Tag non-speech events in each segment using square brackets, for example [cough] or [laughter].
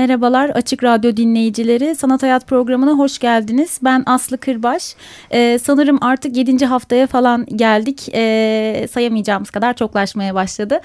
Merhabalar Açık Radyo dinleyicileri. Sanat Hayat programına hoş geldiniz. Ben Aslı Kırbaş. Ee, sanırım artık 7. haftaya falan geldik. Ee, sayamayacağımız kadar çoklaşmaya başladı.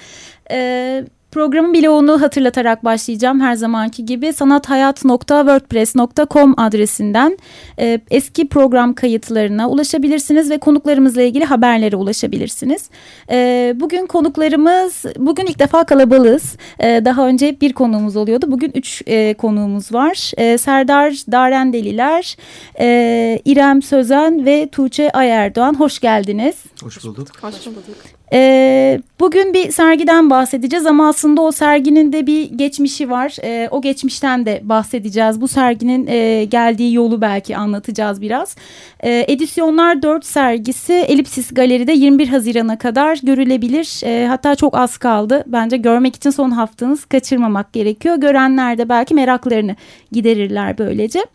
Ee, Programın bloğunu hatırlatarak başlayacağım her zamanki gibi sanathayat.wordpress.com adresinden e, eski program kayıtlarına ulaşabilirsiniz ve konuklarımızla ilgili haberlere ulaşabilirsiniz. E, bugün konuklarımız, bugün ilk defa kalabalığız. E, daha önce bir konuğumuz oluyordu. Bugün üç e, konuğumuz var. E, Serdar Darendeliler, e, İrem Sözen ve Tuğçe Ayerdoğan. Hoş geldiniz. Hoş bulduk. Hoş bulduk. Ee, bugün bir sergiden bahsedeceğiz ama aslında o serginin de bir geçmişi var. Ee, o geçmişten de bahsedeceğiz. Bu serginin e, geldiği yolu belki anlatacağız biraz. Ee, Edisyonlar 4 sergisi Elipsis Galeri'de 21 Haziran'a kadar görülebilir. Ee, hatta çok az kaldı. Bence görmek için son haftanız kaçırmamak gerekiyor. Görenler de belki meraklarını giderirler böylece.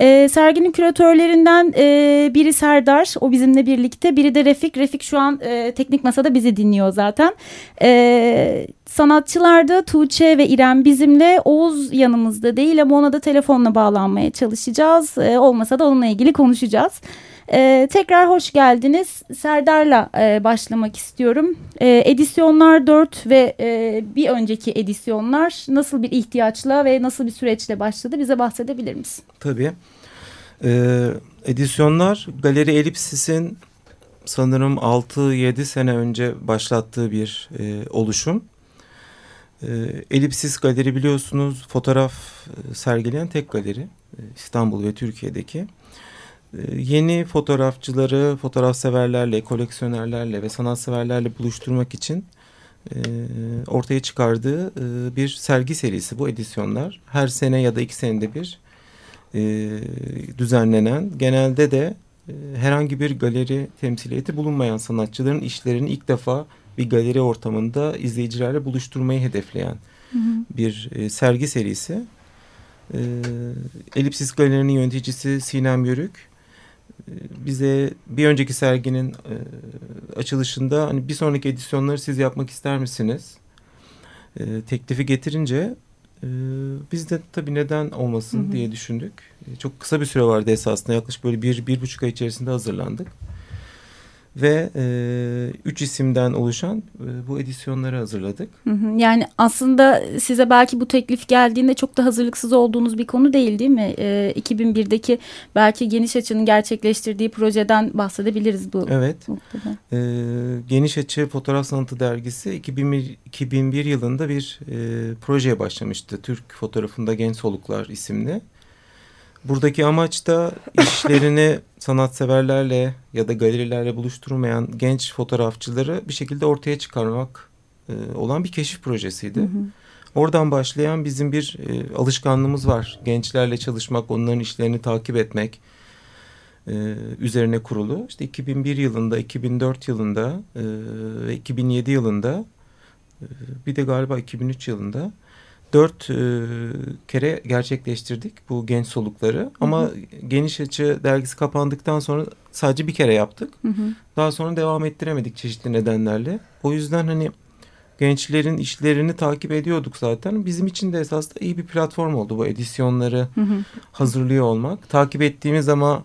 E, serginin küratörlerinden e, biri Serdar, o bizimle birlikte. Biri de Refik. Refik şu an e, teknik masada bizi dinliyor zaten. E, sanatçılarda Tuğçe ve İrem bizimle. Oğuz yanımızda değil ama ona da telefonla bağlanmaya çalışacağız. E, olmasa da onunla ilgili konuşacağız. Ee, tekrar hoş geldiniz. Serdar'la e, başlamak istiyorum. E, edisyonlar 4 ve e, bir önceki edisyonlar nasıl bir ihtiyaçla ve nasıl bir süreçle başladı bize bahsedebilir misin? Tabii. Ee, edisyonlar Galeri Elipsis'in sanırım 6-7 sene önce başlattığı bir e, oluşum. E, Elipsis Galeri biliyorsunuz fotoğraf e, sergileyen tek galeri e, İstanbul ve Türkiye'deki. Ee, yeni fotoğrafçıları, fotoğraf severlerle, koleksiyonerlerle ve sanatseverlerle buluşturmak için e, ortaya çıkardığı e, bir sergi serisi bu edisyonlar. Her sene ya da iki senede bir e, düzenlenen, genelde de e, herhangi bir galeri temsiliyeti bulunmayan sanatçıların işlerini ilk defa bir galeri ortamında izleyicilerle buluşturmayı hedefleyen hı hı. bir e, sergi serisi. E, Elipsis Galeri'nin yöneticisi Sinem Yörük bize bir önceki serginin e, açılışında hani bir sonraki edisyonları siz yapmak ister misiniz? E, teklifi getirince e, biz de tabii neden olmasın hı hı. diye düşündük. E, çok kısa bir süre vardı esasında yaklaşık böyle bir, bir buçuk ay içerisinde hazırlandık ve e, üç isimden oluşan e, bu edisyonları hazırladık. Hı hı, yani aslında size belki bu teklif geldiğinde çok da hazırlıksız olduğunuz bir konu değil değil mi? E, 2001'deki belki Geniş Açı'nın gerçekleştirdiği projeden bahsedebiliriz bu Evet. E, Geniş Açı Fotoğraf Sanatı Dergisi 2001, 2001 yılında bir e, projeye başlamıştı. Türk Fotoğrafında Genç Soluklar isimli. Buradaki amaç da işlerini [laughs] sanatseverlerle ya da galerilerle buluşturmayan genç fotoğrafçıları bir şekilde ortaya çıkarmak e, olan bir keşif projesiydi. Hı hı. Oradan başlayan bizim bir e, alışkanlığımız var. Gençlerle çalışmak, onların işlerini takip etmek e, üzerine kurulu. İşte 2001 yılında, 2004 yılında e, ve 2007 yılında e, bir de galiba 2003 yılında dört e, kere gerçekleştirdik bu genç solukları. Hı hı. Ama Geniş Açı dergisi kapandıktan sonra sadece bir kere yaptık. Hı hı. Daha sonra devam ettiremedik çeşitli nedenlerle. O yüzden hani gençlerin işlerini takip ediyorduk zaten. Bizim için de esasında iyi bir platform oldu bu edisyonları hı hı. hazırlıyor olmak. Takip ettiğimiz ama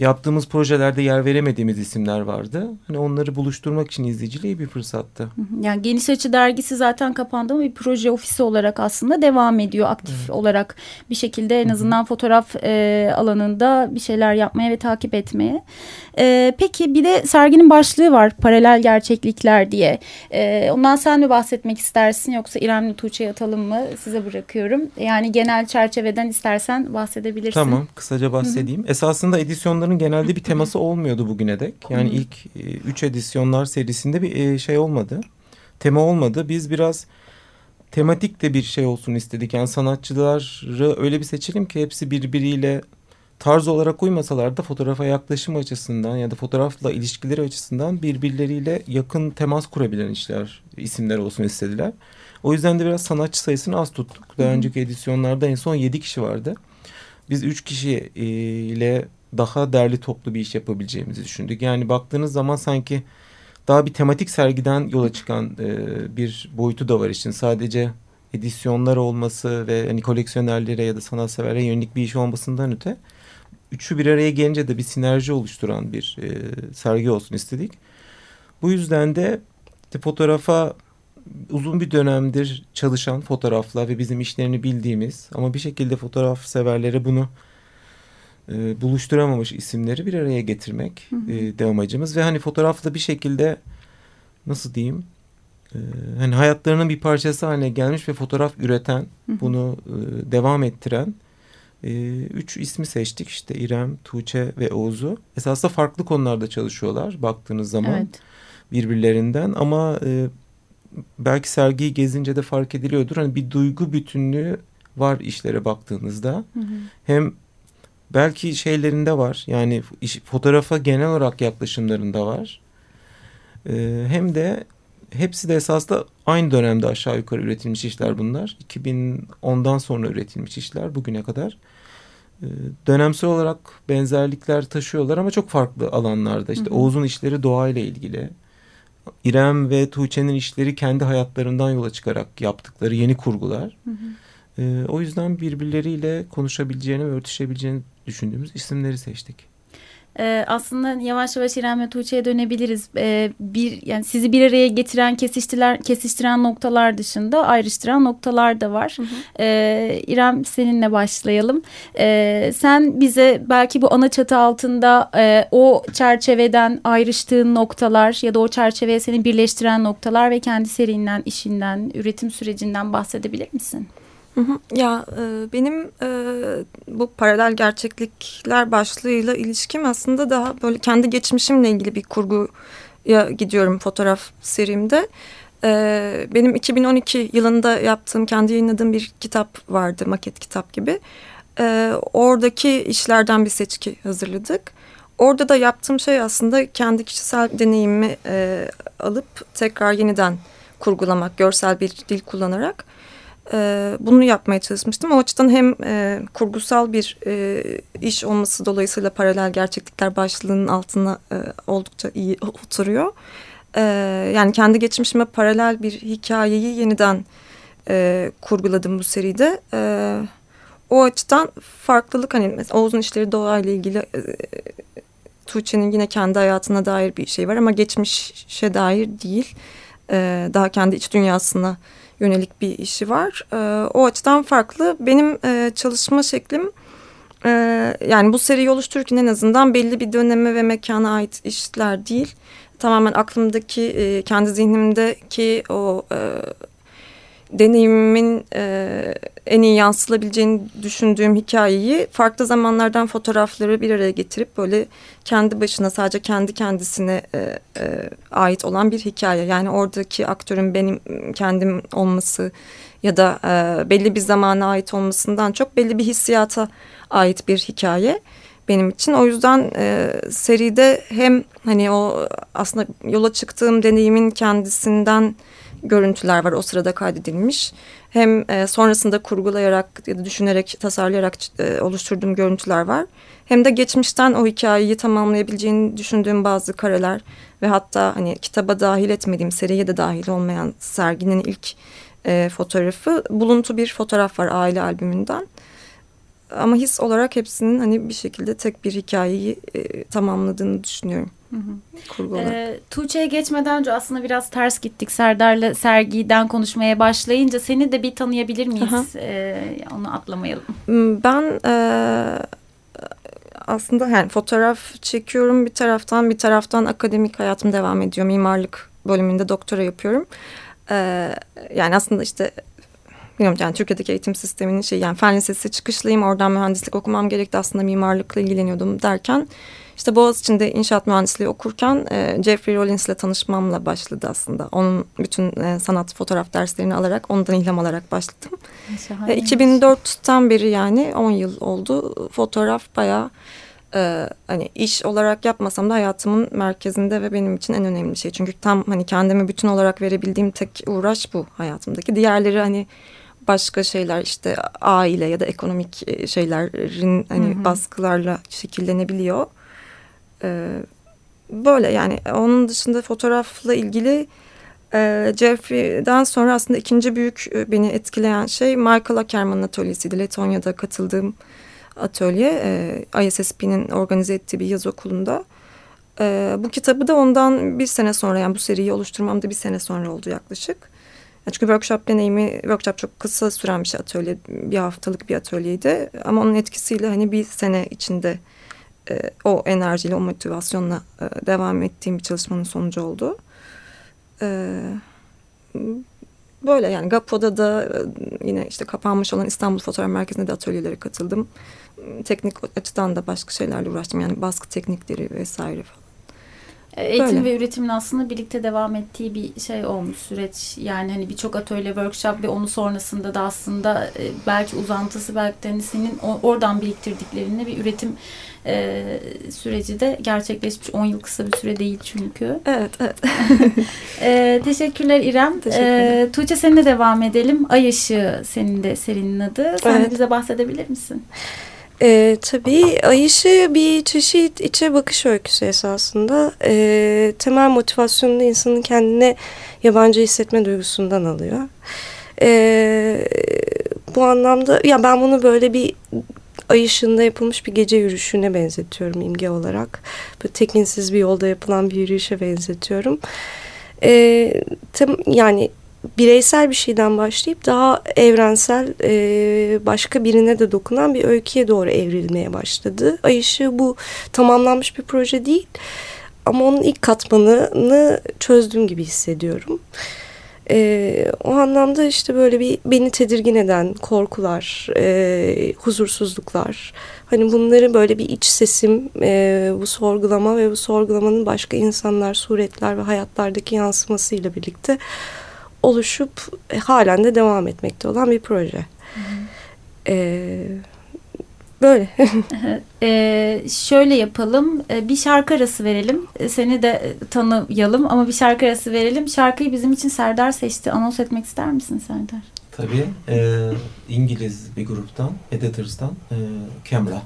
yaptığımız projelerde yer veremediğimiz isimler vardı. Hani onları buluşturmak için izleyiciliği bir fırsattı. Yani Geniş Açı dergisi zaten kapandı ama bir proje ofisi olarak aslında devam ediyor. Aktif evet. olarak bir şekilde en azından fotoğraf e, alanında bir şeyler yapmaya ve takip etmeye. E, peki bir de serginin başlığı var paralel gerçeklikler diye. E, ondan sen mi bahsetmek istersin yoksa İrem'le Tuğçe'ye atalım mı? Size bırakıyorum. Yani genel çerçeveden istersen bahsedebilirsin. Tamam kısaca bahsedeyim. Hı hı. Esasında edisyonların genelde bir teması olmuyordu bugüne dek. Yani hı hı. ilk e, üç edisyonlar serisinde bir e, şey olmadı. Tema olmadı. Biz biraz tematik de bir şey olsun istedik. Yani sanatçıları öyle bir seçelim ki hepsi birbiriyle tarz olarak uymasalar da fotoğrafa yaklaşım açısından ya da fotoğrafla ilişkileri açısından birbirleriyle yakın temas kurabilen işler, isimler olsun istediler. O yüzden de biraz sanatçı sayısını az tuttuk. Daha önceki edisyonlarda en son yedi kişi vardı. Biz üç kişi e, daha derli toplu bir iş yapabileceğimizi düşündük. Yani baktığınız zaman sanki daha bir tematik sergiden yola çıkan e, bir boyutu da var işin. Sadece edisyonlar olması ve hani koleksiyonerlere ya da sanatseverlere yönelik bir iş olmasından öte üçü bir araya gelince de bir sinerji oluşturan bir e, sergi olsun istedik. Bu yüzden de işte fotoğrafa uzun bir dönemdir çalışan fotoğrafla ve bizim işlerini bildiğimiz ama bir şekilde fotoğraf severlere bunu e, buluşturamamış isimleri bir araya getirmek hı hı. E, de amacımız ve hani fotoğrafla bir şekilde nasıl diyeyim e, hani hayatlarının bir parçası haline gelmiş ve fotoğraf üreten hı hı. bunu e, devam ettiren e, üç ismi seçtik işte İrem, Tuğçe ve Oğuz'u. Esasında farklı konularda çalışıyorlar baktığınız zaman evet. birbirlerinden ama e, belki sergiyi gezince de fark ediliyordur. Hani bir duygu bütünlüğü var işlere baktığınızda. Hı hı. Hem belki şeylerinde var yani iş, fotoğrafa genel olarak yaklaşımlarında var. E, hem de hepsi de esasında aynı dönemde aşağı yukarı üretilmiş işler bunlar. 2010'dan sonra üretilmiş işler bugüne kadar. Ee, dönemsel olarak benzerlikler taşıyorlar ama çok farklı alanlarda. İşte hı hı. Oğuz'un işleri doğayla ilgili. İrem ve Tuğçe'nin işleri kendi hayatlarından yola çıkarak yaptıkları yeni kurgular. Hı hı. Ee, o yüzden birbirleriyle konuşabileceğini ve örtüşebileceğini düşündüğümüz isimleri seçtik e, aslında yavaş yavaş İrem ve Tuğçe'ye dönebiliriz. E, bir yani sizi bir araya getiren, kesiştiler, kesiştiren noktalar dışında ayrıştıran noktalar da var. Hı hı. E, İrem seninle başlayalım. E, sen bize belki bu ana çatı altında e, o çerçeveden ayrıştığın noktalar ya da o çerçeveye seni birleştiren noktalar ve kendi serinden, işinden, üretim sürecinden bahsedebilir misin? Ya e, benim e, bu paralel gerçeklikler başlığıyla ilişkim aslında daha böyle kendi geçmişimle ilgili bir kurguya gidiyorum fotoğraf serimde. E, benim 2012 yılında yaptığım kendi yayınladığım bir kitap vardı maket kitap gibi. Oradaki işlerden bir seçki hazırladık. Orada da yaptığım şey aslında kendi kişisel deneyimimi alıp tekrar yeniden kurgulamak, görsel bir dil kullanarak e, bunu yapmaya çalışmıştım. O açıdan hem e, kurgusal bir e, iş olması dolayısıyla paralel gerçeklikler başlığının altına e, oldukça iyi oturuyor. E, yani kendi geçmişime paralel bir hikayeyi yeniden e, kurguladım bu seride. E, o açıdan farklılık hani Oğuz'un işleri doğayla ilgili e, Tuğçe'nin yine kendi hayatına dair bir şey var ama geçmişe dair değil. E, daha kendi iç dünyasına yönelik bir işi var. E, o açıdan farklı. Benim e, çalışma şeklim e, yani bu seriyi oluştururken en azından belli bir döneme ve mekana ait işler değil. Tamamen aklımdaki, e, kendi zihnimdeki o e, deneyimimin e, en iyi yansılabileceğini düşündüğüm hikayeyi farklı zamanlardan fotoğrafları bir araya getirip böyle kendi başına sadece kendi kendisine e, e, ait olan bir hikaye. Yani oradaki aktörün benim kendim olması ya da e, belli bir zamana ait olmasından çok belli bir hissiyata ait bir hikaye benim için. O yüzden e, seride hem hani o aslında yola çıktığım deneyimin kendisinden görüntüler var o sırada kaydedilmiş. Hem e, sonrasında kurgulayarak ya da düşünerek, tasarlayarak e, oluşturduğum görüntüler var. Hem de geçmişten o hikayeyi tamamlayabileceğini düşündüğüm bazı kareler ve hatta hani kitaba dahil etmediğim, seriye de dahil olmayan serginin ilk e, fotoğrafı buluntu bir fotoğraf var aile albümünden. Ama his olarak hepsinin hani bir şekilde tek bir hikayeyi e, tamamladığını düşünüyorum. Hı Ee, Tuğçe'ye geçmeden önce aslında biraz ters gittik. Serdar'la sergiden konuşmaya başlayınca seni de bir tanıyabilir miyiz? Ee, onu atlamayalım. Hmm, ben e, aslında yani fotoğraf çekiyorum bir taraftan bir taraftan akademik hayatım devam ediyor. Mimarlık bölümünde doktora yapıyorum. Ee, yani aslında işte bilmiyorum yani Türkiye'deki eğitim sisteminin şey yani fen lisesi çıkışlıyım oradan mühendislik okumam gerekti aslında mimarlıkla ilgileniyordum derken işte Boğaziçi'nde inşaat mühendisliği okurken e, Jeffrey Rollins ile tanışmamla başladı aslında. Onun bütün e, sanat fotoğraf derslerini alarak ondan ilham alarak başladım. E, 2004'ten beri yani 10 yıl oldu fotoğraf bayağı e, hani iş olarak yapmasam da hayatımın merkezinde ve benim için en önemli şey. Çünkü tam hani kendimi bütün olarak verebildiğim tek uğraş bu hayatımdaki. Diğerleri hani başka şeyler işte aile ya da ekonomik e, şeylerin hani hı hı. baskılarla şekillenebiliyor. Ee, böyle yani onun dışında fotoğrafla ilgili e, Jeffrey'den sonra aslında ikinci büyük e, beni etkileyen şey Michael Ackerman'ın atölyesiydi. Letonya'da katıldığım atölye e, ISSP'nin organize ettiği bir yaz okulunda. E, bu kitabı da ondan bir sene sonra yani bu seriyi oluşturmamda bir sene sonra oldu yaklaşık. Çünkü workshop deneyimi, workshop çok kısa süren bir şey atölye, bir haftalık bir atölyeydi. Ama onun etkisiyle hani bir sene içinde e, o enerjiyle, o motivasyonla e, devam ettiğim bir çalışmanın sonucu oldu. E, böyle yani GAPO'da da e, yine işte kapanmış olan İstanbul Fotoğraf Merkezi'nde de atölyelere katıldım. Teknik açıdan da başka şeylerle uğraştım. Yani baskı teknikleri vesaire falan. E, eğitim Böyle. ve üretimin aslında birlikte devam ettiği bir şey olmuş süreç. Yani hani birçok atölye, workshop ve onu sonrasında da aslında e, belki uzantısı belki de hani senin oradan biriktirdiklerini bir üretim e, süreci de gerçekleşmiş. 10 yıl kısa bir süre değil çünkü. [laughs] Evet, evet. [laughs] e, teşekkürler İrem. Teşekkürler. E, Tuğçe seninle devam edelim. Ay Işığı senin de serinin adı. Sen evet. de bize bahsedebilir misin? E, tabii Ayışı bir çeşit içe bakış öyküsü esasında. E, temel motivasyonunu insanın kendine yabancı hissetme duygusundan alıyor. E, bu anlamda ya ben bunu böyle bir ay ışığında yapılmış bir gece yürüyüşüne benzetiyorum imge olarak. Böyle tekinsiz bir yolda yapılan bir yürüyüşe benzetiyorum. E, tem, yani bireysel bir şeyden başlayıp daha evrensel e, başka birine de dokunan bir öyküye doğru evrilmeye başladı. Ay ışığı bu tamamlanmış bir proje değil ama onun ilk katmanını çözdüm gibi hissediyorum. E, o anlamda işte böyle bir beni tedirgin eden korkular, e, huzursuzluklar. Hani bunları böyle bir iç sesim, e, bu sorgulama ve bu sorgulamanın başka insanlar, suretler ve hayatlardaki yansımasıyla birlikte oluşup e, halen de devam etmekte olan bir proje. Hı hı. E, Böyle. [laughs] ee, şöyle yapalım. Ee, bir şarkı arası verelim. Ee, seni de e, tanıyalım ama bir şarkı arası verelim. Şarkıyı bizim için Serdar seçti. Anons etmek ister misin Serdar? Tabii. E, İngiliz bir gruptan, Editors'tan e, Camera.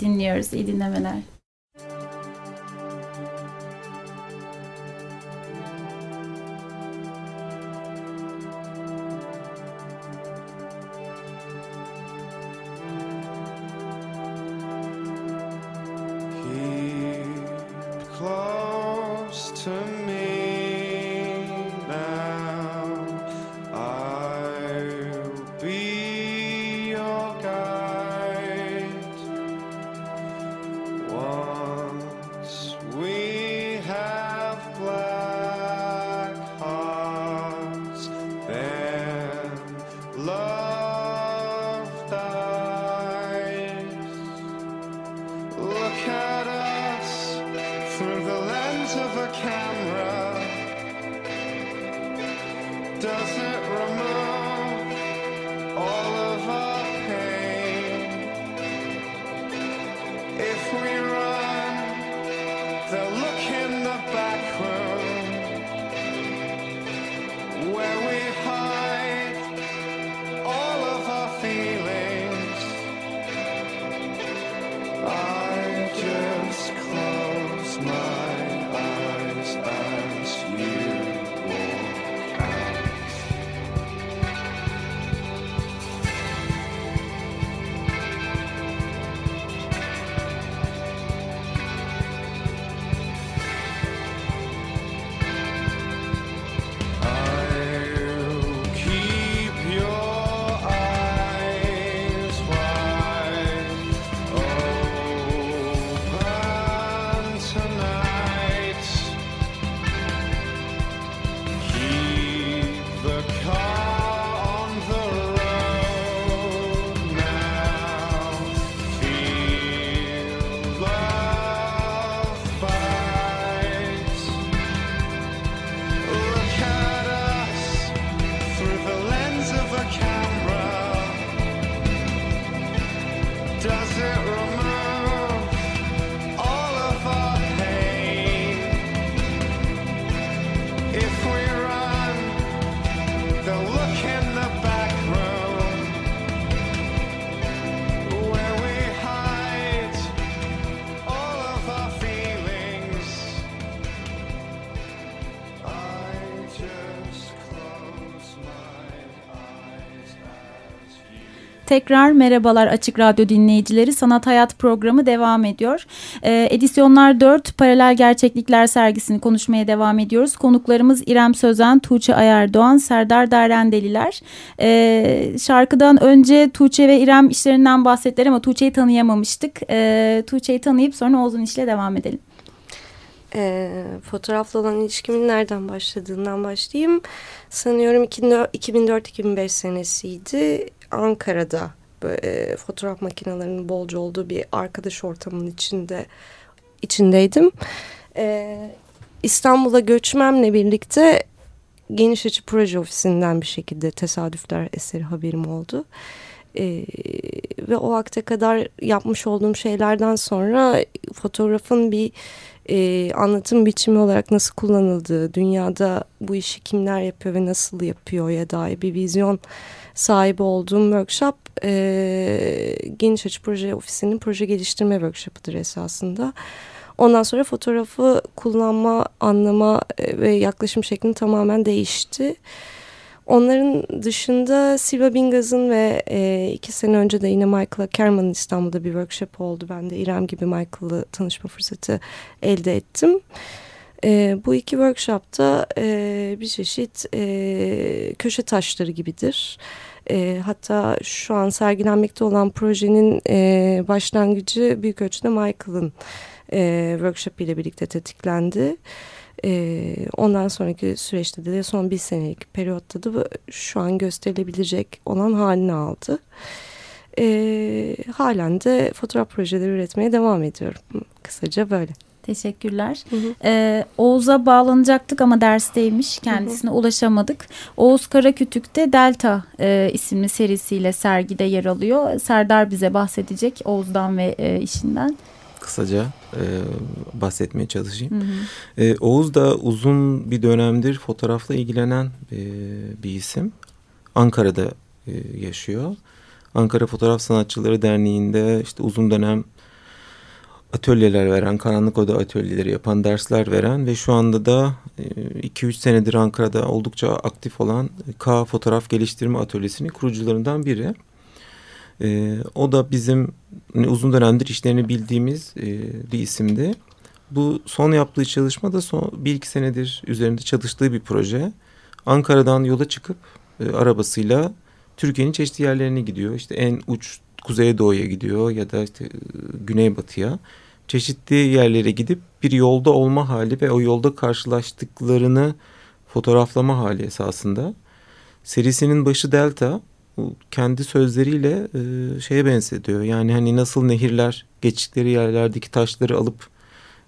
Dinliyoruz. İyi dinlemeler. tell Tekrar merhabalar Açık Radyo dinleyicileri. Sanat Hayat programı devam ediyor. Ee, Edisyonlar 4 Paralel Gerçeklikler sergisini konuşmaya devam ediyoruz. Konuklarımız İrem Sözen, Tuğçe Ayardoğan, Serdar Darendeliler. Ee, şarkıdan önce Tuğçe ve İrem işlerinden bahsettiler ama Tuğçe'yi tanıyamamıştık. Ee, Tuğçe'yi tanıyıp sonra Oğuz'un işle devam edelim. E, fotoğrafla olan ilişkimin nereden başladığından başlayayım. Sanıyorum 2004-2005 senesiydi. Ankara'da böyle, fotoğraf makinelerinin bolca olduğu bir arkadaş ortamının içinde içindeydim. E, İstanbul'a göçmemle birlikte Geniş Açı Proje Ofisi'nden bir şekilde tesadüfler eseri haberim oldu. Ee, ve o vakte kadar yapmış olduğum şeylerden sonra fotoğrafın bir e, anlatım biçimi olarak nasıl kullanıldığı, dünyada bu işi kimler yapıyor ve nasıl yapıyor ya dair bir vizyon sahibi olduğum workshop e, Geniş Açı Proje Ofisi'nin proje geliştirme workshopıdır esasında. Ondan sonra fotoğrafı kullanma, anlama e, ve yaklaşım şeklim tamamen değişti. Onların dışında Silva Bingaz'ın ve e, iki sene önce de yine Michael Kerman'ın İstanbul'da bir workshop oldu. Ben de İrem gibi Michael'ı tanışma fırsatı elde ettim. E, bu iki workshopta e, bir çeşit e, köşe taşları gibidir. E, hatta şu an sergilenmekte olan projenin e, başlangıcı büyük ölçüde Michael'ın e, workshop ile birlikte tetiklendi. E, ondan sonraki süreçte de son bir senelik periyotta da şu an gösterilebilecek olan halini aldı. E, halen de fotoğraf projeleri üretmeye devam ediyorum. Kısaca böyle. Teşekkürler. Hı hı. Ee, Oğuz'a bağlanacaktık ama dersteymiş. Kendisine hı hı. ulaşamadık. Oğuz Karakütük'te Delta e, isimli serisiyle sergide yer alıyor. Serdar bize bahsedecek Oğuz'dan ve e, işinden kısaca e, bahsetmeye çalışayım. Hı hı. E, Oğuz da uzun bir dönemdir fotoğrafla ilgilenen e, bir isim. Ankara'da e, yaşıyor. Ankara Fotoğraf Sanatçıları Derneği'nde işte uzun dönem atölyeler veren, karanlık oda atölyeleri yapan, dersler veren ve şu anda da 2-3 e, senedir Ankara'da oldukça aktif olan K Fotoğraf Geliştirme Atölyesi'nin kurucularından biri. E, o da bizim hani uzun dönemdir işlerini bildiğimiz e, bir isimdi. Bu son yaptığı çalışma da son bir iki senedir üzerinde çalıştığı bir proje. Ankara'dan yola çıkıp e, arabasıyla Türkiye'nin çeşitli yerlerine gidiyor. İşte en uç kuzeydoğuya gidiyor ya da işte e, güneybatıya. Çeşitli yerlere gidip bir yolda olma hali ve o yolda karşılaştıklarını fotoğraflama hali esasında. Serisinin başı Delta kendi sözleriyle e, şeye benzetiyor. Yani hani nasıl nehirler geçtikleri yerlerdeki taşları alıp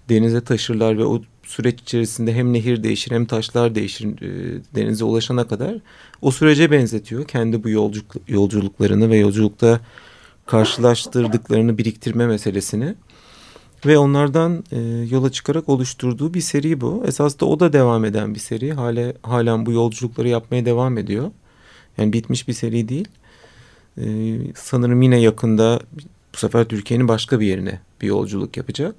denize taşırlar ve o süreç içerisinde hem nehir değişir hem taşlar değişir e, denize ulaşana kadar o sürece benzetiyor. Kendi bu yolculuk, yolculuklarını ve yolculukta karşılaştırdıklarını biriktirme meselesini ve onlardan e, yola çıkarak oluşturduğu bir seri bu. Esas da o da devam eden bir seri. Hale, halen bu yolculukları yapmaya devam ediyor. Yani bitmiş bir seri değil. Ee, sanırım yine yakında bu sefer Türkiye'nin başka bir yerine bir yolculuk yapacak.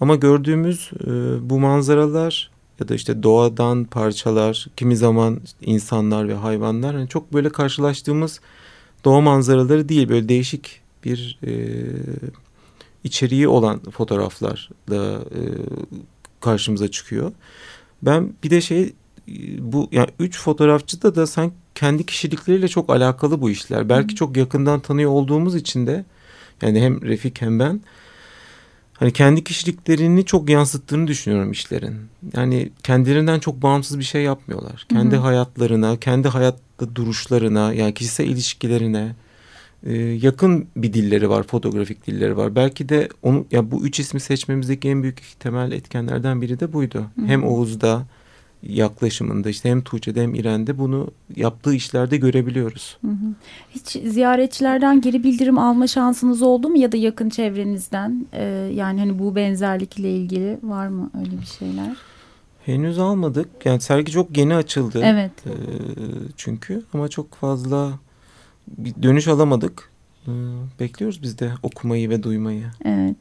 Ama gördüğümüz e, bu manzaralar ya da işte doğadan parçalar, kimi zaman insanlar ve hayvanlar hani çok böyle karşılaştığımız doğa manzaraları değil. Böyle değişik bir e, içeriği olan fotoğraflar da e, karşımıza çıkıyor. Ben bir de şey bu yani üç fotoğrafçıda da sanki kendi kişilikleriyle çok alakalı bu işler. Belki çok yakından tanıyor olduğumuz için de yani hem Refik hem ben hani kendi kişiliklerini çok yansıttığını düşünüyorum işlerin. Yani kendilerinden çok bağımsız bir şey yapmıyorlar. Kendi Hı -hı. hayatlarına, kendi hayatta duruşlarına, yani kişisel ilişkilerine e, yakın bir dilleri var, fotoğrafik dilleri var. Belki de onu ya bu üç ismi seçmemizdeki en büyük temel etkenlerden biri de buydu. Hı -hı. Hem Oğuz'da yaklaşımında işte hem Tuğçe'de hem İren'de bunu yaptığı işlerde görebiliyoruz. Hı hı. Hiç ziyaretçilerden geri bildirim alma şansınız oldu mu ya da yakın çevrenizden ee, yani hani bu benzerlikle ilgili var mı öyle bir şeyler? Henüz almadık yani sergi çok yeni açıldı. Evet. Ee, çünkü ama çok fazla bir dönüş alamadık. Ee, bekliyoruz biz de okumayı ve duymayı. Evet.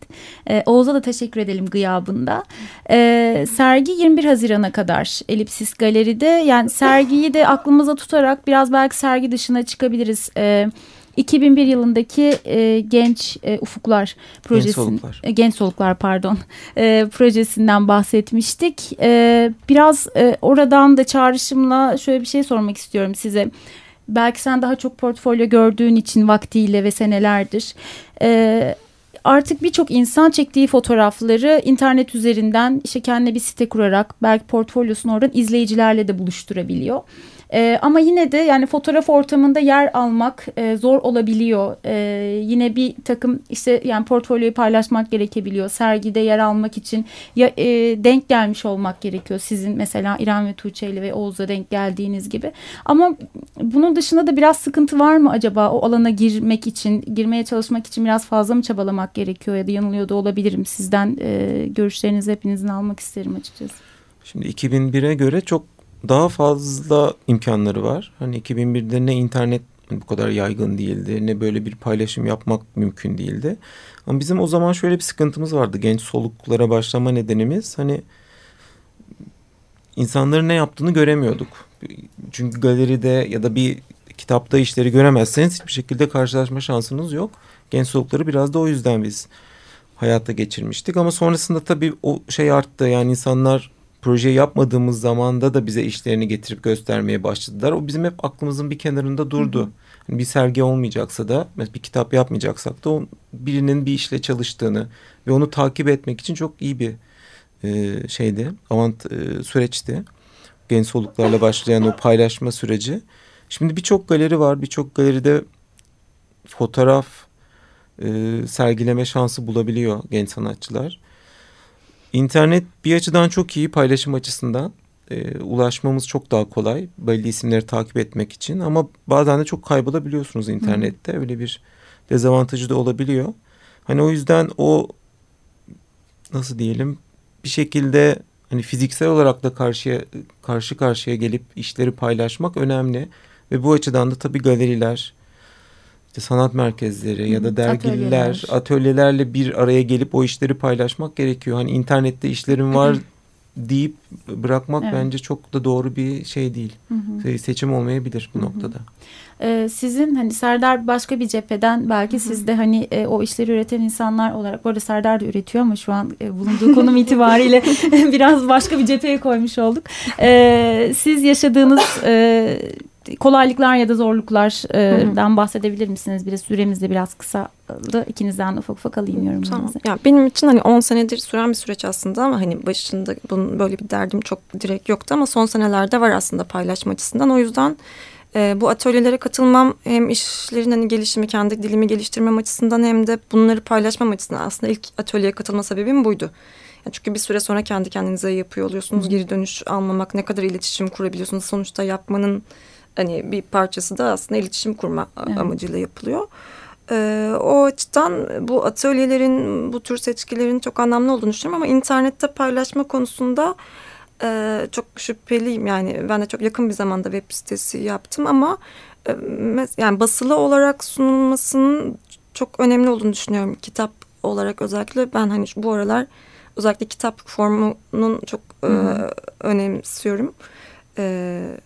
Ee, Oğuz'a da teşekkür edelim gıyabında. Ee, sergi 21 Haziran'a kadar Elipsis Galeri'de. Yani sergiyi de aklımıza tutarak biraz belki sergi dışına çıkabiliriz. Ee, 2001 yılındaki e, Genç e, Ufuklar projesi, Genç Soluklar. E, Genç Soluklar pardon [laughs] e, projesinden bahsetmiştik. E, biraz e, oradan da çağrışımla şöyle bir şey sormak istiyorum size. Belki sen daha çok portfolyo gördüğün için vaktiyle ve senelerdir. E, artık birçok insan çektiği fotoğrafları internet üzerinden işte kendine bir site kurarak belki portfolyosunu oradan izleyicilerle de buluşturabiliyor. E, ama yine de yani fotoğraf ortamında yer almak e, zor olabiliyor. E, yine bir takım işte yani portfolyoyu paylaşmak gerekebiliyor. Sergide yer almak için ya e, denk gelmiş olmak gerekiyor. Sizin mesela İrem ve Tuğçe ile ve Oğuz'a denk geldiğiniz gibi. Ama bunun dışında da biraz sıkıntı var mı acaba o alana girmek için, girmeye çalışmak için biraz fazla mı çabalamak gerekiyor ya da yanılıyor da olabilirim. Sizden e, görüşlerinizi hepinizin almak isterim açıkçası. Şimdi 2001'e göre çok daha fazla imkanları var. Hani 2001'de ne internet bu kadar yaygın değildi ne böyle bir paylaşım yapmak mümkün değildi. Ama bizim o zaman şöyle bir sıkıntımız vardı genç soluklara başlama nedenimiz hani insanların ne yaptığını göremiyorduk. Çünkü galeride ya da bir kitapta işleri göremezseniz hiçbir şekilde karşılaşma şansınız yok. Genç solukları biraz da o yüzden biz hayata geçirmiştik ama sonrasında tabii o şey arttı yani insanlar proje yapmadığımız zamanda da bize işlerini getirip göstermeye başladılar. O bizim hep aklımızın bir kenarında durdu. Hı hı. Hani bir sergi olmayacaksa da bir kitap yapmayacaksak da birinin bir işle çalıştığını ve onu takip etmek için çok iyi bir e, şeydi. Avant e, süreçti. Genç soluklarla başlayan o paylaşma süreci. Şimdi birçok galeri var. Birçok galeride fotoğraf e, sergileme şansı bulabiliyor genç sanatçılar. İnternet bir açıdan çok iyi paylaşım açısından. E, ulaşmamız çok daha kolay. Belli isimleri takip etmek için. Ama bazen de çok kaybolabiliyorsunuz internette. Hı. Öyle bir dezavantajı da olabiliyor. Hani o yüzden o nasıl diyelim bir şekilde hani fiziksel olarak da karşıya karşı karşıya gelip işleri paylaşmak önemli ve bu açıdan da tabii galeriler işte sanat merkezleri ya da dergiler, atölyeler. atölyelerle bir araya gelip o işleri paylaşmak gerekiyor. Hani internette işlerim var deyip bırakmak evet. bence çok da doğru bir şey değil. Hı hı. Seçim olmayabilir bu hı hı. noktada. Ee, sizin hani Serdar başka bir cepheden belki hı hı. siz de hani e, o işleri üreten insanlar olarak bu arada Serdar da üretiyor ama şu an e, bulunduğu konum [laughs] itibariyle [laughs] biraz başka bir cepheye koymuş olduk. Ee, siz yaşadığınız e, kolaylıklar ya da zorluklardan bahsedebilir misiniz? Biraz süremiz de biraz kısa. İkinizden ufak ufak alayım yorumlarınızı. Tamam. Ya benim için hani 10 senedir süren bir süreç aslında ama hani başında bunun böyle bir derdim çok direkt yoktu ama son senelerde var aslında paylaşma açısından. O yüzden e, bu atölyelere katılmam hem işlerin hani gelişimi, kendi dilimi geliştirmem açısından hem de bunları paylaşmam açısından aslında ilk atölyeye katılma sebebim buydu. Yani çünkü bir süre sonra kendi kendinize yapıyor oluyorsunuz. Hı. Geri dönüş almamak, ne kadar iletişim kurabiliyorsunuz. Sonuçta yapmanın hani bir parçası da aslında iletişim kurma evet. amacıyla yapılıyor. Ee, o açıdan bu atölyelerin, bu tür seçkilerin çok anlamlı olduğunu düşünüyorum ama internette paylaşma konusunda e, çok şüpheliyim. Yani ben de çok yakın bir zamanda web sitesi yaptım ama e, yani basılı olarak sunulmasının çok önemli olduğunu düşünüyorum. Kitap olarak özellikle ben hani bu aralar özellikle kitap formunun çok e, önemsiyorum. E,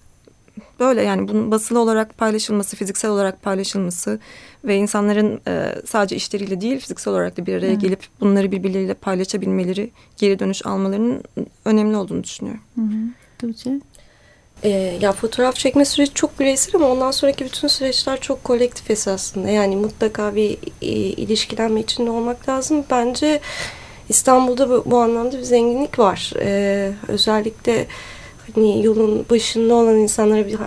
böyle yani bunun basılı olarak paylaşılması, fiziksel olarak paylaşılması ve insanların e, sadece işleriyle değil fiziksel olarak da bir araya gelip bunları birbirleriyle paylaşabilmeleri, geri dönüş almalarının önemli olduğunu düşünüyorum. Hı hı. E, ya fotoğraf çekme süreci çok bireysel ama ondan sonraki bütün süreçler çok kolektif esasında. Yani mutlaka bir e, ilişkilenme içinde olmak lazım. Bence İstanbul'da bu, bu anlamda bir zenginlik var. E, özellikle hani yolun başında olan insanlara bir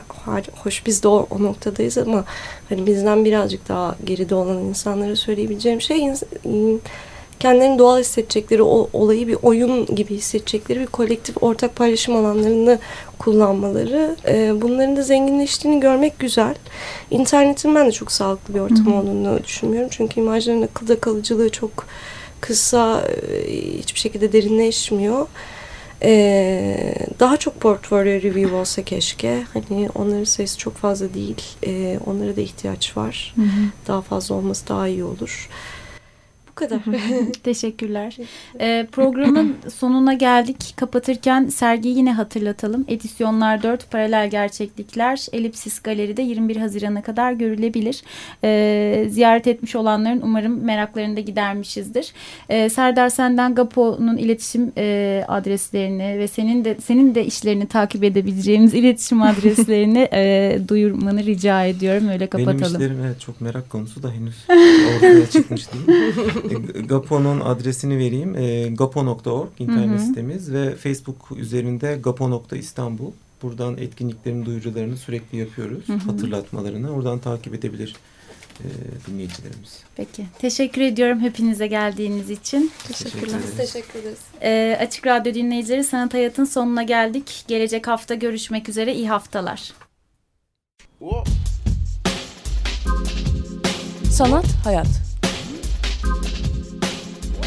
hoş biz de o, o noktadayız ama hani bizden birazcık daha geride olan insanlara söyleyebileceğim şey kendilerini doğal hissedecekleri o olayı bir oyun gibi hissedecekleri bir kolektif ortak paylaşım alanlarını kullanmaları e, bunların da zenginleştiğini görmek güzel. İnternetin ben de çok sağlıklı bir ortam Hı-hı. olduğunu düşünmüyorum. Çünkü imajların akılda kalıcılığı çok kısa hiçbir şekilde derinleşmiyor. Ee, daha çok portfolyo review olsa keşke. Hani onların sayısı çok fazla değil. Ee, onlara da ihtiyaç var. Hı hı. Daha fazla olması daha iyi olur. Bu kadar. [laughs] Teşekkürler. Ee, programın sonuna geldik. Kapatırken sergiyi yine hatırlatalım. Edisyonlar 4, Paralel Gerçeklikler, Elipsis Galeri'de 21 Haziran'a kadar görülebilir. Ee, ziyaret etmiş olanların umarım meraklarını da gidermişizdir. Ee, Serdar senden Gapo'nun iletişim e, adreslerini ve senin de senin de işlerini takip edebileceğimiz iletişim adreslerini [laughs] e, duyurmanı rica ediyorum. Öyle kapatalım. Benim işlerim evet çok merak konusu da henüz [laughs] ortaya çıkmış değil. E, [laughs] Gapo'nun adresini vereyim. E, gapo.org internet Hı hı. sitemiz ve Facebook üzerinde gapo.istanbul. Buradan etkinliklerin duyurularını sürekli yapıyoruz. Hı hı. Hatırlatmalarını. Oradan takip edebilir e, dinleyicilerimiz. Peki. Teşekkür ediyorum hepinize geldiğiniz için. Teşekkürler. ederiz. Teşekkür ederiz. Ee, Açık Radyo dinleyicileri Sanat Hayat'ın sonuna geldik. Gelecek hafta görüşmek üzere. İyi haftalar. Sanat, hayat.